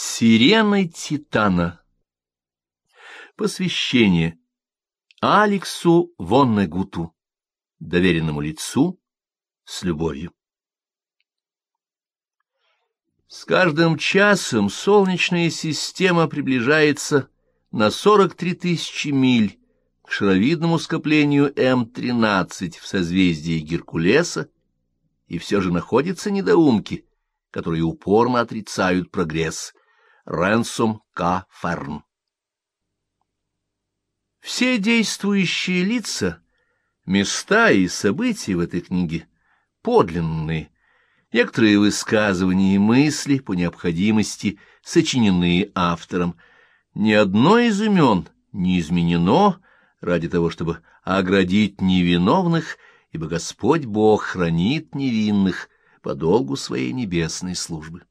Сирены Титана. Посвящение Алексу Воннегуту, доверенному лицу, с любовью. С каждым часом Солнечная система приближается на 43 тысячи миль к шаровидному скоплению М-13 в созвездии Геркулеса, и все же находятся недоумки, которые упорно отрицают прогресс. Ренсом К. Ферн Все действующие лица, места и события в этой книге подлинные, некоторые высказывания и мысли по необходимости сочиненные автором. Ни одно из имен не изменено ради того, чтобы оградить невиновных, ибо Господь Бог хранит невинных по долгу своей небесной службы.